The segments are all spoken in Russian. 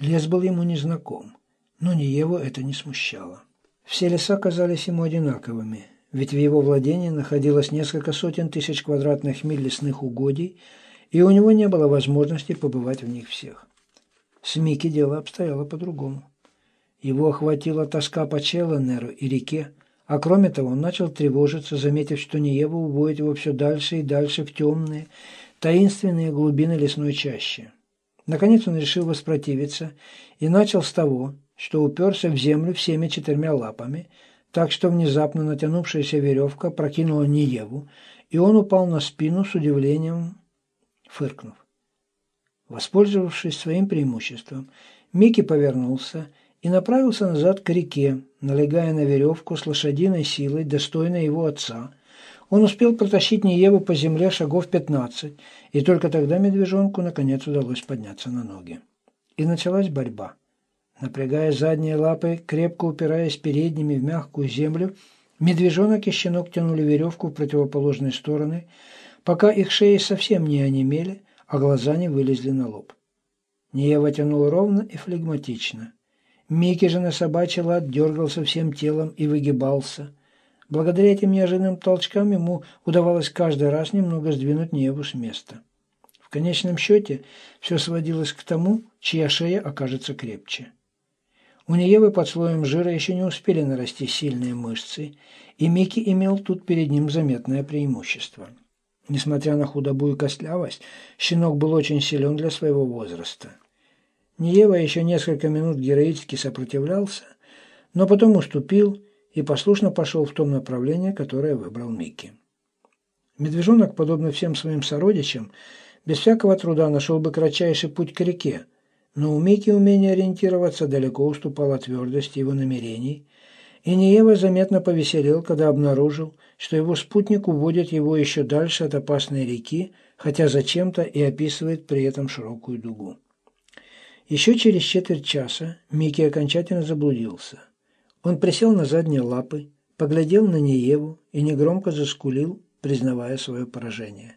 Лес был ему незнаком, но ни его это не смущало. Все леса казались ему одинаковыми, ведь в его владении находилось несколько сотен тысяч квадратных миль лесных угодий, и у него не было возможности побывать в них всех. С Микки дело обстояло по-другому. Его охватила тоска по Челленеру и реке, а кроме того он начал тревожиться, заметив, что Ниева уводит его все дальше и дальше в темные, таинственные глубины лесной чащи. Наконец он решил воспротивиться и начал с того, что уперся в землю всеми четырьмя лапами, так что внезапно натянувшаяся веревка прокинула Ниеву, и он упал на спину с удивлением, фыркнув. Воспользовавшись своим преимуществом, Микки повернулся и направился назад к реке, налегая на веревку с лошадиной силой, достойной его отца. Он успел протащить Ниеву по земле шагов пятнадцать, и только тогда медвежонку наконец удалось подняться на ноги. И началась борьба. Напрягая задние лапы, крепко упираясь передними в мягкую землю, медвежонок и щенок тянули веревку в противоположные стороны, пока их шеи совсем не онемели, а глаза не вылезли на лоб. Ниева тянула ровно и флегматично. Микки же на собачий лад дергался всем телом и выгибался. Благодаря этим неожиданным толчкам ему удавалось каждый раз немного сдвинуть Неву с места. В конечном счете все сводилось к тому, чья шея окажется крепче. У Ниевы под слоем жира еще не успели нарасти сильные мышцы, и Микки имел тут перед ним заметное преимущество. Несмотря на худобу и костлявость, щенок был очень силен для своего возраста. Ниева еще несколько минут героически сопротивлялся, но потом уступил и послушно пошел в том направлении, которое выбрал Микки. Медвежонок, подобно всем своим сородичам, без всякого труда нашел бы кратчайший путь к реке, но у Микки умение ориентироваться далеко уступало твердости его намерений, и Ниева заметно повеселел, когда обнаружил, что его спутник уводит его еще дальше от опасной реки, хотя зачем-то и описывает при этом широкую дугу. Еще через четверть часа Микки окончательно заблудился. Он присел на задние лапы, поглядел на Нееву и негромко заскулил, признавая свое поражение.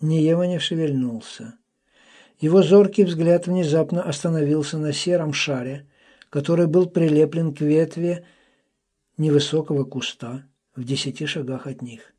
Неева не шевельнулся. Его зоркий взгляд внезапно остановился на сером шаре, который был прилеплен к ветве невысокого куста в десяти шагах от них.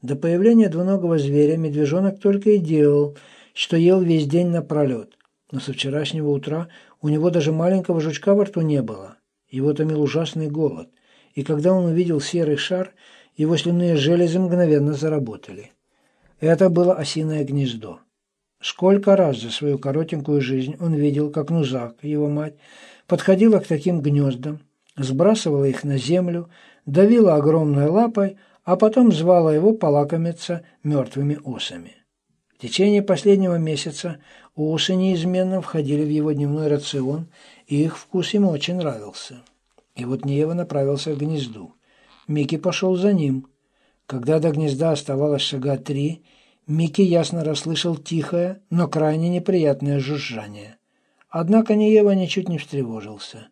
До появления двуногого зверя медвежонок только и делал, что ел весь день напролет. Но со вчерашнего утра у него даже маленького жучка во рту не было. Его томил ужасный голод. И когда он увидел серый шар, его слюнные железы мгновенно заработали. Это было осиное гнездо. Сколько раз за свою коротенькую жизнь он видел, как Нузак, его мать, подходила к таким гнездам, сбрасывала их на землю, давила огромной лапой, а потом звала его полакомиться мертвыми осами. В течение последнего месяца осы неизменно входили в его дневной рацион, и их вкус ему очень нравился. И вот Нева направился к гнезду. Микки пошел за ним. Когда до гнезда оставалось шага три, Микки ясно расслышал тихое, но крайне неприятное жужжание. Однако Неева ничуть не встревожился.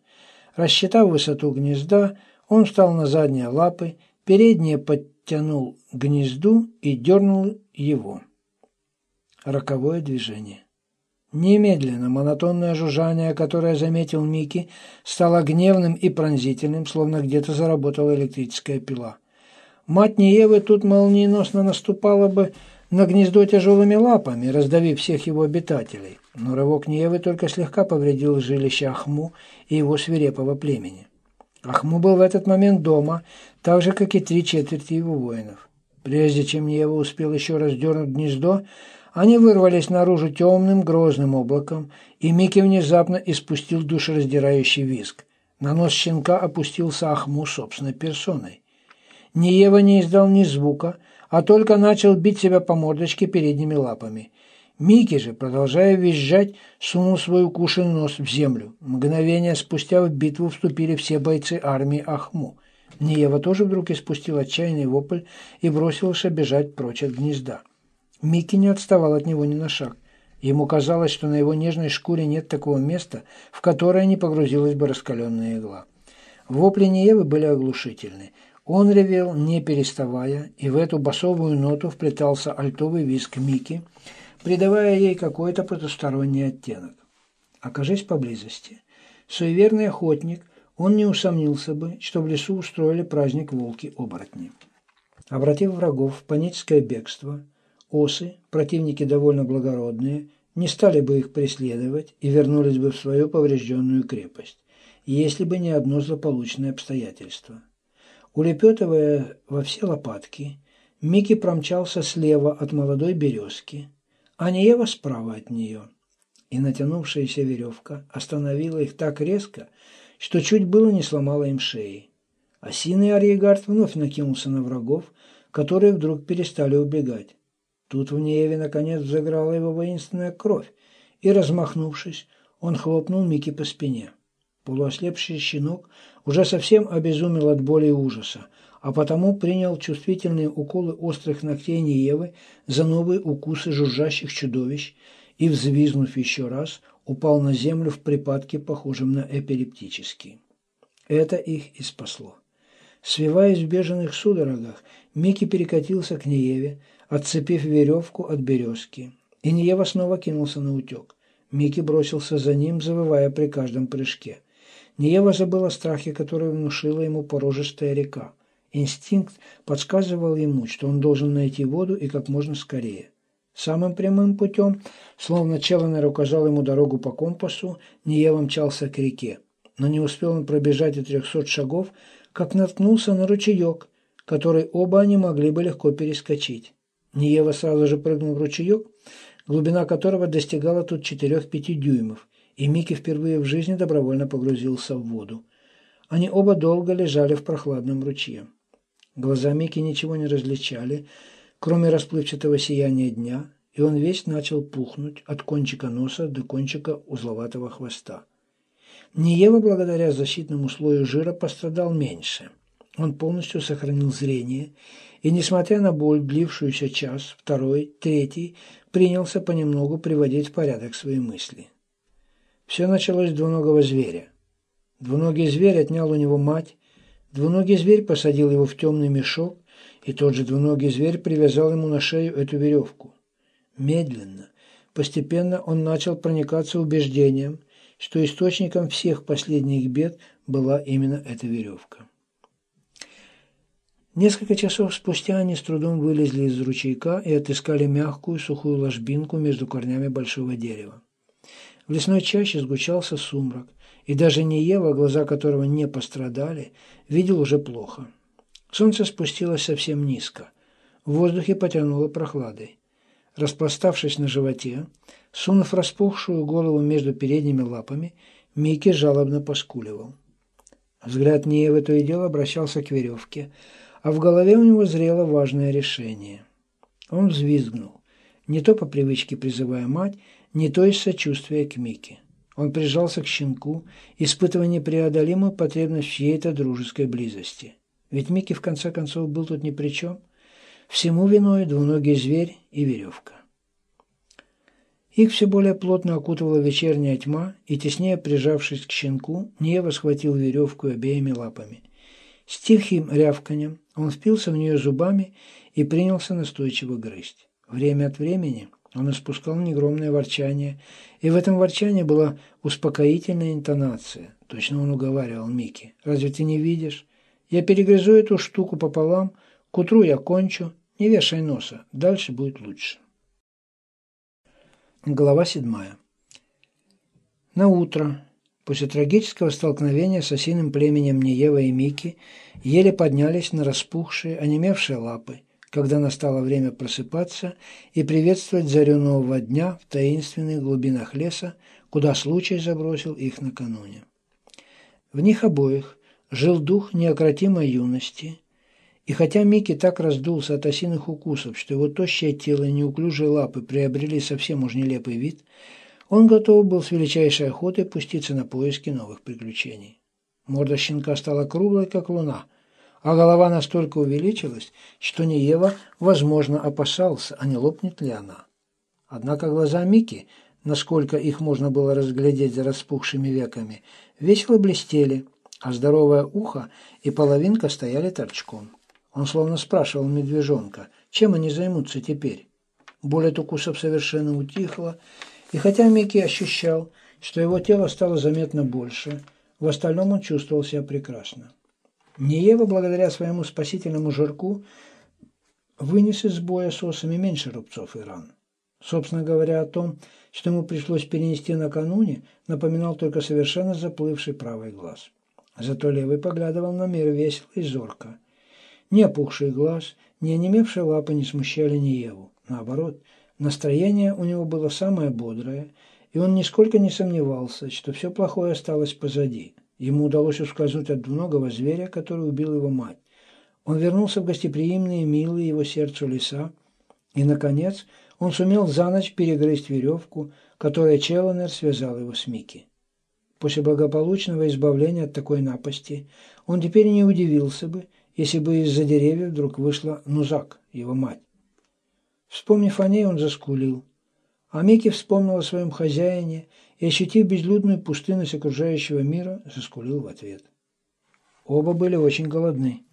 Рассчитав высоту гнезда, он встал на задние лапы, передние подтянул к гнезду и дернул его роковое движение. Немедленно монотонное жужжание, которое заметил Микки, стало гневным и пронзительным, словно где-то заработала электрическая пила. Мать Неевы тут молниеносно наступала бы на гнездо тяжелыми лапами, раздавив всех его обитателей, но рывок Неевы только слегка повредил жилище Ахму и его свирепого племени. Ахму был в этот момент дома, так же, как и три четверти его воинов. Прежде чем Неева успел еще раз дернуть гнездо, они вырвались наружу темным грозным облаком, и Микки внезапно испустил душераздирающий визг. На нос щенка опустился Ахму собственной персоной. Ниева не издал ни звука, а только начал бить себя по мордочке передними лапами. Микки же, продолжая визжать, сунул свой укушенный нос в землю. Мгновение спустя в битву вступили все бойцы армии Ахму. Ниева тоже вдруг испустил отчаянный вопль и бросился бежать прочь от гнезда. Микки не отставал от него ни на шаг. Ему казалось, что на его нежной шкуре нет такого места, в которое не погрузилась бы раскаленная игла. Вопли Ниевы были оглушительны. Он ревел, не переставая, и в эту басовую ноту вплетался альтовый визг Мики, придавая ей какой-то потусторонний оттенок. Окажись поблизости. Суеверный охотник, он не усомнился бы, что в лесу устроили праздник волки-оборотни. Обратив врагов в паническое бегство, осы, противники довольно благородные, не стали бы их преследовать и вернулись бы в свою поврежденную крепость, если бы не одно злополучное обстоятельство. Улепетывая во все лопатки, Микки промчался слева от молодой березки, а Неева справа от нее. И натянувшаяся веревка остановила их так резко, что чуть было не сломала им шеи. Осиный Ариегард вновь накинулся на врагов, которые вдруг перестали убегать. Тут в Нееве наконец взыграла его воинственная кровь, и, размахнувшись, он хлопнул Микки по спине. Полуослепший щенок уже совсем обезумел от боли и ужаса, а потому принял чувствительные уколы острых ногтей Неевы за новые укусы жужжащих чудовищ и, взвизнув еще раз, упал на землю в припадке, похожем на эпилептический. Это их и спасло. Свиваясь в беженных судорогах, Микки перекатился к Нееве, отцепив веревку от березки. И Ниева снова кинулся на утек. Микки бросился за ним, завывая при каждом прыжке. Ниева забыл о страхе, который внушила ему порожистая река. Инстинкт подсказывал ему, что он должен найти воду и как можно скорее. Самым прямым путем, словно Челленер указал ему дорогу по компасу, Ниева мчался к реке. Но не успел он пробежать и трехсот шагов, как наткнулся на ручеек, который оба они могли бы легко перескочить. Ниева сразу же прыгнул в ручеек, глубина которого достигала тут 4-5 дюймов, и Микки впервые в жизни добровольно погрузился в воду. Они оба долго лежали в прохладном ручье. Глаза Микки ничего не различали, кроме расплывчатого сияния дня, и он весь начал пухнуть от кончика носа до кончика узловатого хвоста. Ниева, благодаря защитному слою жира, пострадал меньше. Он полностью сохранил зрение и, несмотря на боль, длившуюся час, второй, третий, принялся понемногу приводить в порядок свои мысли. Все началось с двуногого зверя. Двуногий зверь отнял у него мать, двуногий зверь посадил его в темный мешок, и тот же двуногий зверь привязал ему на шею эту веревку. Медленно, постепенно он начал проникаться убеждением, что источником всех последних бед была именно эта веревка. Несколько часов спустя они с трудом вылезли из ручейка и отыскали мягкую сухую ложбинку между корнями большого дерева. В лесной чаще сгучался сумрак, и даже Неева, глаза которого не пострадали, видел уже плохо. Солнце спустилось совсем низко. В воздухе потянуло прохладой. Распластавшись на животе, сунув распухшую голову между передними лапами, Микки жалобно поскуливал. Взгляд Неевы то и дело обращался к веревке – а в голове у него зрело важное решение. Он взвизгнул, не то по привычке призывая мать, не то из сочувствия к Мике. Он прижался к щенку, испытывая непреодолимую потребность в чьей-то дружеской близости. Ведь Микки в конце концов был тут ни при чем. Всему виной двуногий зверь и веревка. Их все более плотно окутывала вечерняя тьма, и, теснее прижавшись к щенку, Нева схватил веревку обеими лапами. С тихим рявканем он впился в нее зубами и принялся настойчиво грызть. Время от времени он испускал негромное ворчание, и в этом ворчании была успокоительная интонация. Точно он уговаривал Микки. «Разве ты не видишь? Я перегрызу эту штуку пополам, к утру я кончу, не вешай носа, дальше будет лучше». Глава седьмая. На утро После трагического столкновения с осиным племенем Неева и Мики еле поднялись на распухшие, онемевшие лапы, когда настало время просыпаться и приветствовать зарю нового дня в таинственных глубинах леса, куда случай забросил их накануне. В них обоих жил дух неокротимой юности, и хотя Микки так раздулся от осиных укусов, что его тощее тело и неуклюжие лапы приобрели совсем уж нелепый вид – он готов был с величайшей охотой пуститься на поиски новых приключений. Морда щенка стала круглой, как луна, а голова настолько увеличилась, что Неева, возможно, опасался, а не лопнет ли она. Однако глаза Мики, насколько их можно было разглядеть за распухшими веками, весело блестели, а здоровое ухо и половинка стояли торчком. Он словно спрашивал медвежонка, чем они займутся теперь. Боль от укусов совершенно утихла, и хотя Микки ощущал что его тело стало заметно больше, в остальном он чувствовал себя прекрасно. Неева, благодаря своему спасительному жирку, вынес из боя с осами меньше рубцов и ран. Собственно говоря, о том, что ему пришлось перенести накануне, напоминал только совершенно заплывший правый глаз. Зато левый поглядывал на мир весело и зорко. Ни опухший глаз, ни онемевшие лапы не смущали Ниеву. Наоборот, настроение у него было самое бодрое, и он нисколько не сомневался, что все плохое осталось позади. Ему удалось ускользнуть от двуногого зверя, который убил его мать. Он вернулся в гостеприимные, милые его сердцу леса, и, наконец, он сумел за ночь перегрызть веревку, которая Челленер связал его с Микки. После благополучного избавления от такой напасти он теперь не удивился бы, если бы из-за деревьев вдруг вышла Нузак, его мать. Вспомнив о ней, он заскулил. А Микки вспомнил о своем хозяине и, ощутив безлюдную пустынность окружающего мира, заскулил в ответ. Оба были очень голодны.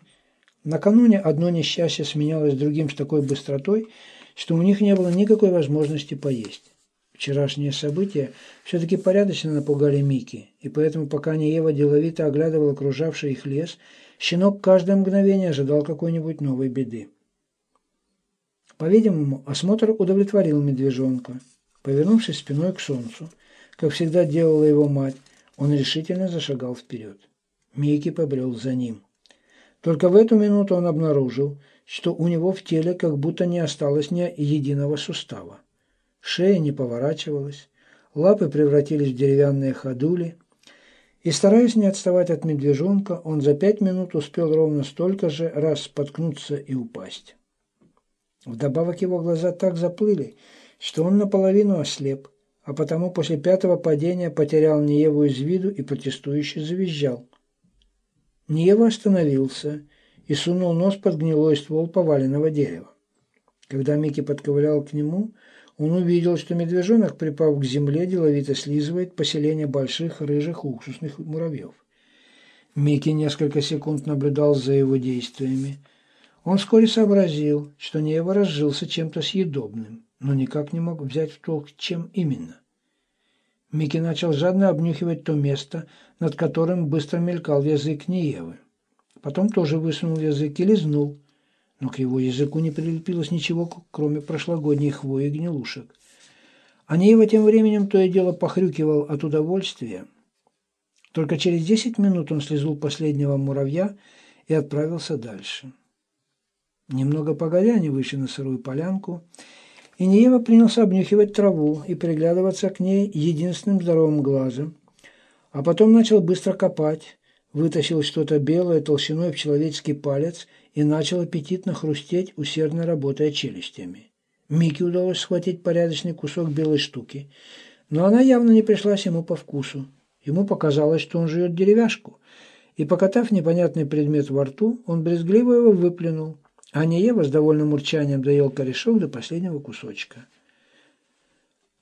Накануне одно несчастье сменялось другим с такой быстротой, что у них не было никакой возможности поесть. Вчерашние события все-таки порядочно напугали Мики, и поэтому, пока Неева деловито оглядывал окружавший их лес, щенок каждое мгновение ожидал какой-нибудь новой беды. По-видимому, осмотр удовлетворил медвежонка. Повернувшись спиной к солнцу, как всегда делала его мать, он решительно зашагал вперед. Микки побрел за ним. Только в эту минуту он обнаружил, что у него в теле как будто не осталось ни единого сустава. Шея не поворачивалась, лапы превратились в деревянные ходули, и, стараясь не отставать от медвежонка, он за пять минут успел ровно столько же раз споткнуться и упасть. Вдобавок его глаза так заплыли, что он наполовину ослеп, а потому после пятого падения потерял Ниеву из виду и протестующе завизжал. Ниева остановился и сунул нос под гнилой ствол поваленного дерева. Когда Микки подковылял к нему, он увидел, что медвежонок, припав к земле, деловито слизывает поселение больших рыжих уксусных муравьев. Микки несколько секунд наблюдал за его действиями. Он вскоре сообразил, что Нева разжился чем-то съедобным, но никак не мог взять в толк, чем именно. Микки начал жадно обнюхивать то место, над которым быстро мелькал язык Неевы. Потом тоже высунул язык и лизнул, но к его языку не прилепилось ничего, кроме прошлогодней хвои и гнилушек. А Неева тем временем то и дело похрюкивал от удовольствия. Только через десять минут он слезул последнего муравья и отправился дальше. Немного погодя они вышли на сырую полянку, и Неева принялся обнюхивать траву и приглядываться к ней единственным здоровым глазом, а потом начал быстро копать, вытащил что-то белое толщиной в человеческий палец и начал аппетитно хрустеть, усердно работая челюстями. Микки удалось схватить порядочный кусок белой штуки, но она явно не пришлась ему по вкусу. Ему показалось, что он жует деревяшку, и, покатав непонятный предмет во рту, он брезгливо его выплюнул, а Неева с довольным урчанием доел корешок до последнего кусочка.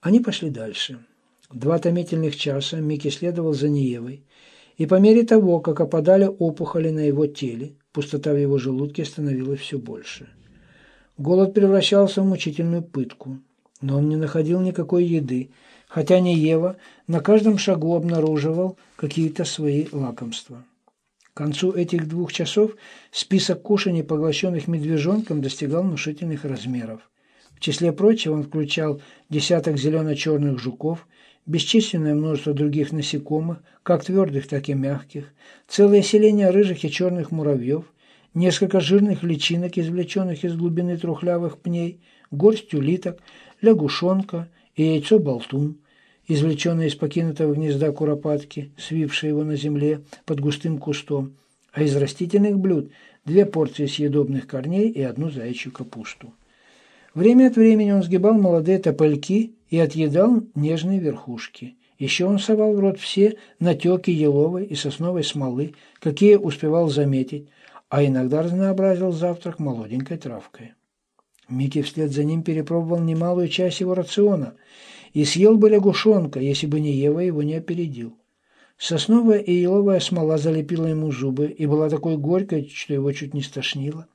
Они пошли дальше. Два томительных часа Микки следовал за Неевой, и по мере того, как опадали опухоли на его теле, пустота в его желудке становилась все больше. Голод превращался в мучительную пытку, но он не находил никакой еды, хотя Неева на каждом шагу обнаруживал какие-то свои лакомства. К концу этих двух часов список кушаний, поглощенных медвежонком, достигал внушительных размеров. В числе прочего он включал десяток зелено-черных жуков, бесчисленное множество других насекомых, как твердых, так и мягких, целое селение рыжих и черных муравьев, несколько жирных личинок, извлеченных из глубины трухлявых пней, горсть улиток, лягушонка и яйцо-болтун, извлеченное из покинутого гнезда куропатки, свившее его на земле под густым кустом, а из растительных блюд две порции съедобных корней и одну заячью капусту. Время от времени он сгибал молодые топольки и отъедал нежные верхушки. Еще он совал в рот все натеки еловой и сосновой смолы, какие успевал заметить, а иногда разнообразил завтрак молоденькой травкой. Микки вслед за ним перепробовал немалую часть его рациона и съел бы лягушонка, если бы не Ева его не опередил. Сосновая и еловая смола залепила ему зубы и была такой горькой, что его чуть не стошнило.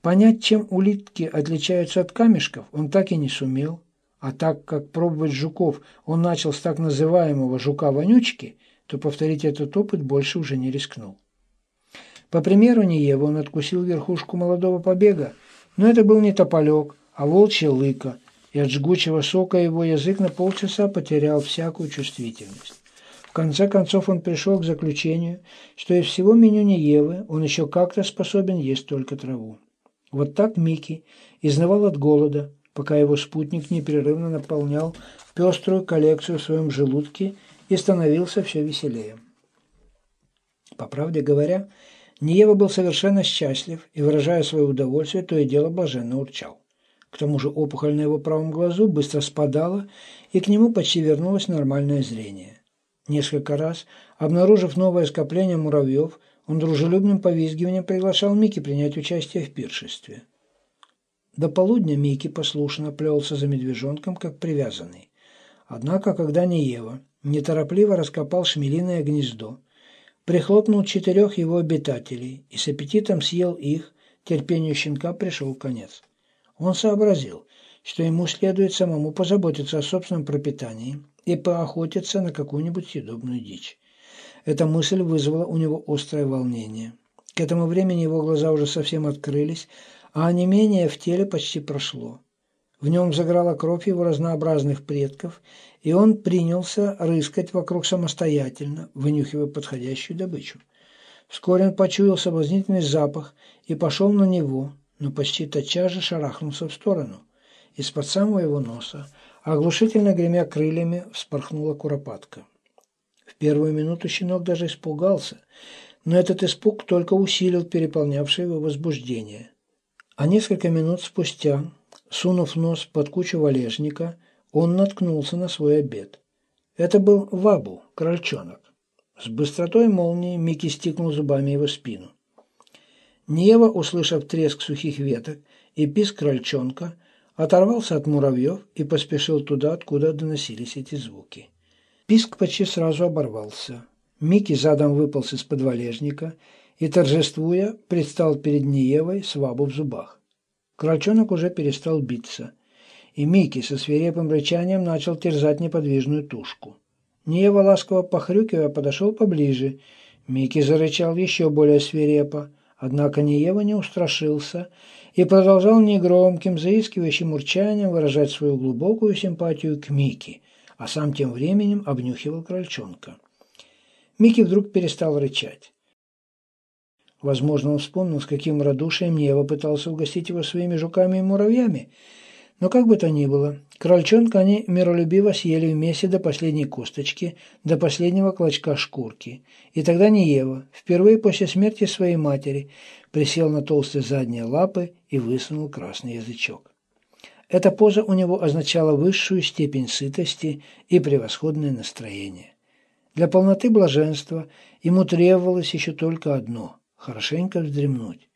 Понять, чем улитки отличаются от камешков, он так и не сумел, а так как пробовать жуков он начал с так называемого жука-вонючки, то повторить этот опыт больше уже не рискнул. По примеру Ниева он откусил верхушку молодого побега, но это был не тополек, а волчья лыка, и от жгучего сока его язык на полчаса потерял всякую чувствительность. В конце концов он пришел к заключению, что из всего меню Ниевы он еще как-то способен есть только траву. Вот так Микки изнывал от голода, пока его спутник непрерывно наполнял пеструю коллекцию в своем желудке и становился все веселее. По правде говоря, Ниева был совершенно счастлив и, выражая свое удовольствие, то и дело блаженно урчал. К тому же опухоль на его правом глазу быстро спадала, и к нему почти вернулось нормальное зрение. Несколько раз, обнаружив новое скопление муравьев, он дружелюбным повизгиванием приглашал Микки принять участие в пиршестве. До полудня Микки послушно плелся за медвежонком, как привязанный. Однако, когда Неева неторопливо раскопал шмелиное гнездо, прихлопнул четырех его обитателей и с аппетитом съел их, терпению щенка пришел конец. Он сообразил, что ему следует самому позаботиться о собственном пропитании и поохотиться на какую-нибудь съедобную дичь. Эта мысль вызвала у него острое волнение. К этому времени его глаза уже совсем открылись, а онемение в теле почти прошло. В нем заграла кровь его разнообразных предков, и он принялся рыскать вокруг самостоятельно, вынюхивая подходящую добычу. Вскоре он почуял соблазнительный запах и пошел на него, но почти тотчас же шарахнулся в сторону. Из-под самого его носа, оглушительно гремя крыльями, вспорхнула куропатка. В первую минуту щенок даже испугался, но этот испуг только усилил переполнявшее его возбуждение. А несколько минут спустя, сунув нос под кучу валежника, он наткнулся на свой обед. Это был вабу, крольчонок. С быстротой молнии Микки стикнул зубами его спину. Нева, услышав треск сухих веток и писк крольчонка, оторвался от муравьев и поспешил туда, откуда доносились эти звуки. Писк почти сразу оборвался. Микки задом выполз из-под валежника и, торжествуя, предстал перед Ниевой с вабу в зубах. Крольчонок уже перестал биться, и Микки со свирепым рычанием начал терзать неподвижную тушку. Ниева, ласково похрюкивая, подошел поближе. Микки зарычал еще более свирепо. Однако Ниева не устрашился и продолжал негромким, заискивающим урчанием выражать свою глубокую симпатию к Микки, а сам тем временем обнюхивал крольчонка. Микки вдруг перестал рычать. Возможно, он вспомнил, с каким радушием Нева пытался угостить его своими жуками и муравьями, но как бы то ни было, крольчонка они миролюбиво съели вместе до последней косточки, до последнего клочка шкурки. И тогда Ниева, впервые после смерти своей матери, присел на толстые задние лапы и высунул красный язычок. Эта поза у него означала высшую степень сытости и превосходное настроение. Для полноты блаженства ему требовалось еще только одно – хорошенько вздремнуть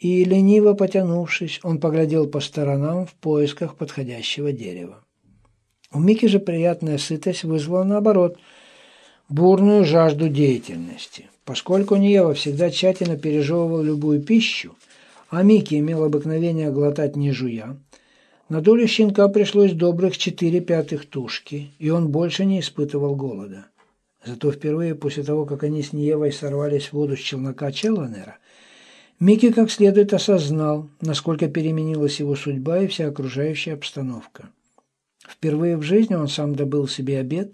и, лениво потянувшись, он поглядел по сторонам в поисках подходящего дерева. У Мики же приятная сытость вызвала, наоборот, бурную жажду деятельности. Поскольку Ниева всегда тщательно пережевывал любую пищу, а Микки имел обыкновение глотать не жуя, на долю щенка пришлось добрых четыре пятых тушки, и он больше не испытывал голода. Зато впервые после того, как они с Ниевой сорвались в воду с челнока Челланера – Микки как следует осознал, насколько переменилась его судьба и вся окружающая обстановка. Впервые в жизни он сам добыл себе обед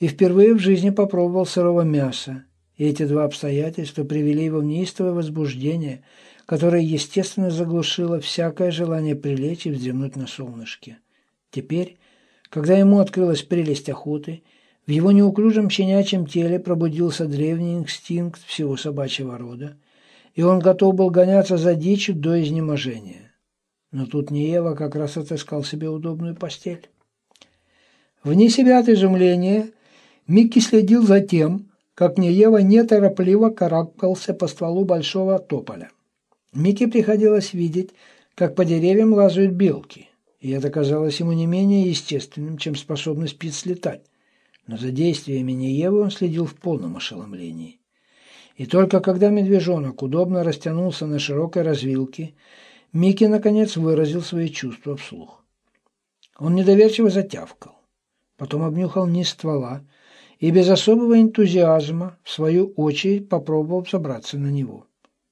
и впервые в жизни попробовал сырого мяса. И эти два обстоятельства привели его в неистовое возбуждение, которое, естественно, заглушило всякое желание прилечь и вздремнуть на солнышке. Теперь, когда ему открылась прелесть охоты, в его неуклюжем щенячьем теле пробудился древний инстинкт всего собачьего рода – и он готов был гоняться за дичью до изнеможения. Но тут Неева как раз отыскал себе удобную постель. Вне себя от изумления Микки следил за тем, как Неева неторопливо карабкался по стволу большого тополя. Микки приходилось видеть, как по деревьям лазают белки, и это казалось ему не менее естественным, чем способность птиц летать. Но за действиями Неевы он следил в полном ошеломлении. И только когда медвежонок удобно растянулся на широкой развилке, Микки наконец выразил свои чувства вслух. Он недоверчиво затявкал, потом обнюхал низ ствола и без особого энтузиазма, в свою очередь, попробовал забраться на него.